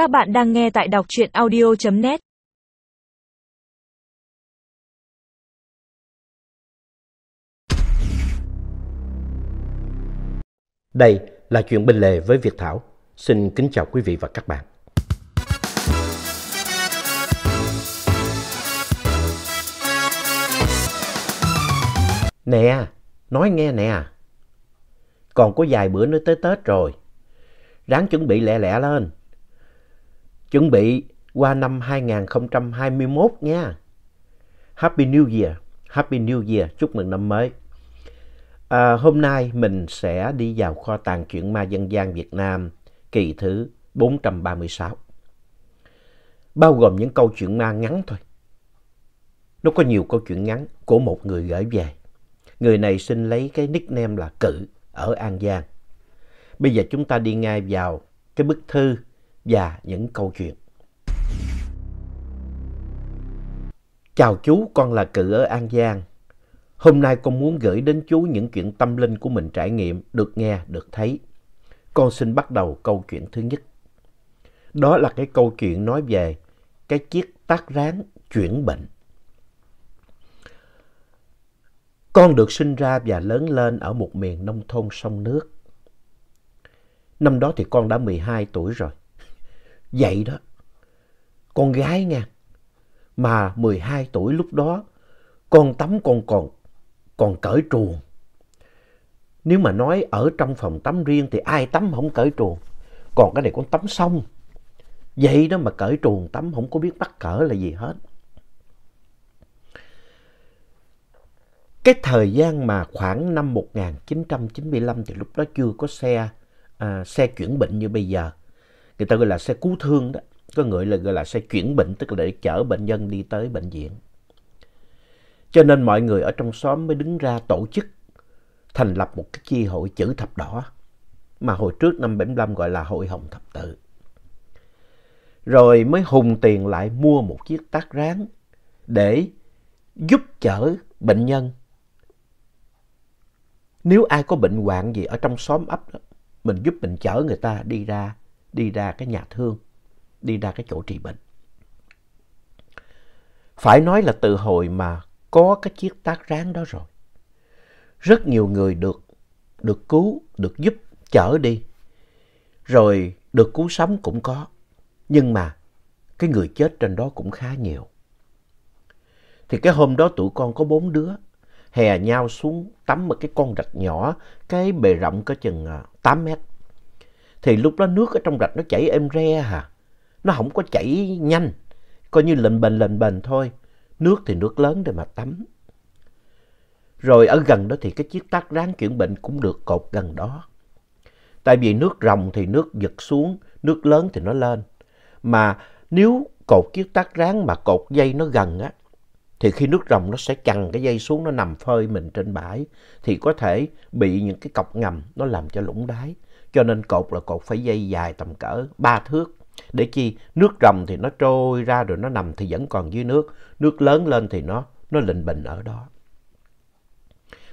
Các bạn đang nghe tại đọc truyện audio.net Đây là chuyện bên lề với Việt Thảo. Xin kính chào quý vị và các bạn. Nè, nói nghe nè. Còn có vài bữa nữa tới Tết rồi. Ráng chuẩn bị lẹ lẹ lên. Chuẩn bị qua năm 2021 nha. Happy New Year. Happy New Year. Chúc mừng năm mới. À, hôm nay mình sẽ đi vào kho tàng truyện ma dân gian Việt Nam kỳ thứ 436. Bao gồm những câu chuyện ma ngắn thôi. Nó có nhiều câu chuyện ngắn của một người gửi về. Người này xin lấy cái nickname là Cự ở An Giang. Bây giờ chúng ta đi ngay vào cái bức thư và những câu chuyện. Chào chú, con là Cự ở An Giang. Hôm nay con muốn gửi đến chú những chuyện tâm linh của mình trải nghiệm, được nghe, được thấy. Con xin bắt đầu câu chuyện thứ nhất. Đó là cái câu chuyện nói về cái chiếc tác rán chuyển bệnh. Con được sinh ra và lớn lên ở một miền nông thôn sông nước. Năm đó thì con đã 12 tuổi rồi. Vậy đó, con gái nha, mà 12 tuổi lúc đó, con tắm con còn, còn cởi truồng. Nếu mà nói ở trong phòng tắm riêng thì ai tắm không cởi truồng. Còn cái này con tắm xong. Vậy đó mà cởi truồng tắm không có biết bắt cỡ là gì hết. Cái thời gian mà khoảng năm 1995 thì lúc đó chưa có xe, à, xe chuyển bệnh như bây giờ. Người ta gọi là xe cứu thương đó. Có người là gọi là xe chuyển bệnh, tức là để chở bệnh nhân đi tới bệnh viện. Cho nên mọi người ở trong xóm mới đứng ra tổ chức thành lập một cái chi hội chữ thập đỏ mà hồi trước năm 75 gọi là hội hồng thập tự. Rồi mới hùng tiền lại mua một chiếc tác rán để giúp chở bệnh nhân. Nếu ai có bệnh hoạn gì ở trong xóm ấp đó, mình giúp mình chở người ta đi ra, đi ra cái nhà thương, đi ra cái chỗ trị bệnh. Phải nói là từ hồi mà có cái chiếc tác rán đó rồi. Rất nhiều người được, được cứu, được giúp chở đi. Rồi được cứu sống cũng có. Nhưng mà cái người chết trên đó cũng khá nhiều. Thì cái hôm đó tụi con có bốn đứa hè nhau xuống tắm một cái con rạch nhỏ, cái bề rộng có chừng à, 8 mét. Thì lúc đó nước ở trong rạch nó chảy êm re hả? Nó không có chảy nhanh, coi như lệnh bền lệnh bền thôi. Nước thì nước lớn để mà tắm. Rồi ở gần đó thì cái chiếc tắc rán chuyển bệnh cũng được cột gần đó. Tại vì nước rồng thì nước giật xuống, nước lớn thì nó lên. Mà nếu cột chiếc tắc rán mà cột dây nó gần á, thì khi nước rồng nó sẽ chằn cái dây xuống nó nằm phơi mình trên bãi thì có thể bị những cái cọc ngầm nó làm cho lũng đáy. Cho nên cột là cột phải dây dài tầm cỡ 3 thước. Để chi nước rồng thì nó trôi ra rồi nó nằm thì vẫn còn dưới nước. Nước lớn lên thì nó nó lình bình ở đó.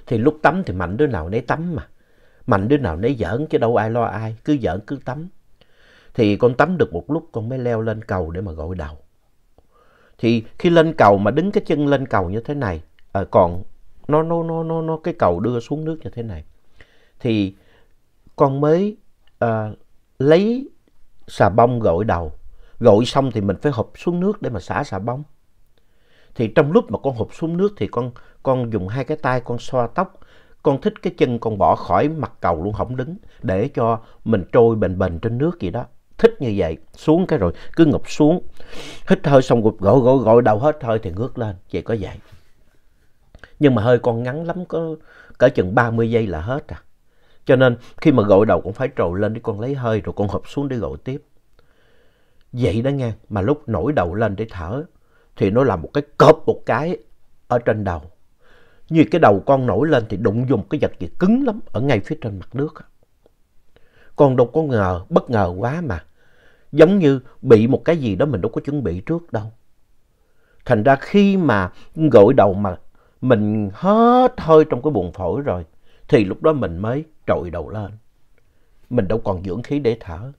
Thì lúc tắm thì mạnh đứa nào nấy tắm mà. Mạnh đứa nào nấy giỡn chứ đâu ai lo ai. Cứ giỡn cứ tắm. Thì con tắm được một lúc con mới leo lên cầu để mà gội đầu. Thì khi lên cầu mà đứng cái chân lên cầu như thế này. À, còn nó, nó, nó, nó, nó cái cầu đưa xuống nước như thế này. Thì con mới à, lấy xà bông gội đầu. Gội xong thì mình phải hụp xuống nước để mà xả xà bông. Thì trong lúc mà con hụp xuống nước thì con, con dùng hai cái tay con xoa tóc. Con thích cái chân con bỏ khỏi mặt cầu luôn không đứng. Để cho mình trôi bền bền trên nước gì đó. Thích như vậy. Xuống cái rồi cứ ngụp xuống. Hít hơi xong gục gội gội gội đầu hết hơi thì ngước lên. vậy có vậy. Nhưng mà hơi con ngắn lắm. Có cỡ chừng 30 giây là hết à. Cho nên khi mà gội đầu con phải trồi lên để con lấy hơi rồi con hụp xuống để gội tiếp. Vậy đó nghe. Mà lúc nổi đầu lên để thở thì nó là một cái cọp một cái ở trên đầu. Như cái đầu con nổi lên thì đụng dùng cái vật gì cứng lắm ở ngay phía trên mặt nước. Con đâu có ngờ, bất ngờ quá mà. Giống như bị một cái gì đó mình đâu có chuẩn bị trước đâu. Thành ra khi mà gội đầu mà mình hết hơi trong cái buồng phổi rồi thì lúc đó mình mới trội đầu lên. Mình đâu còn dưỡng khí để thở.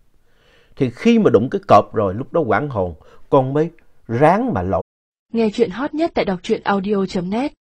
Thì khi mà đụng cái cọp rồi, lúc đó quảng hồn, con mới ráng mà lội. Nghe chuyện hot nhất tại đọc truyện audio.net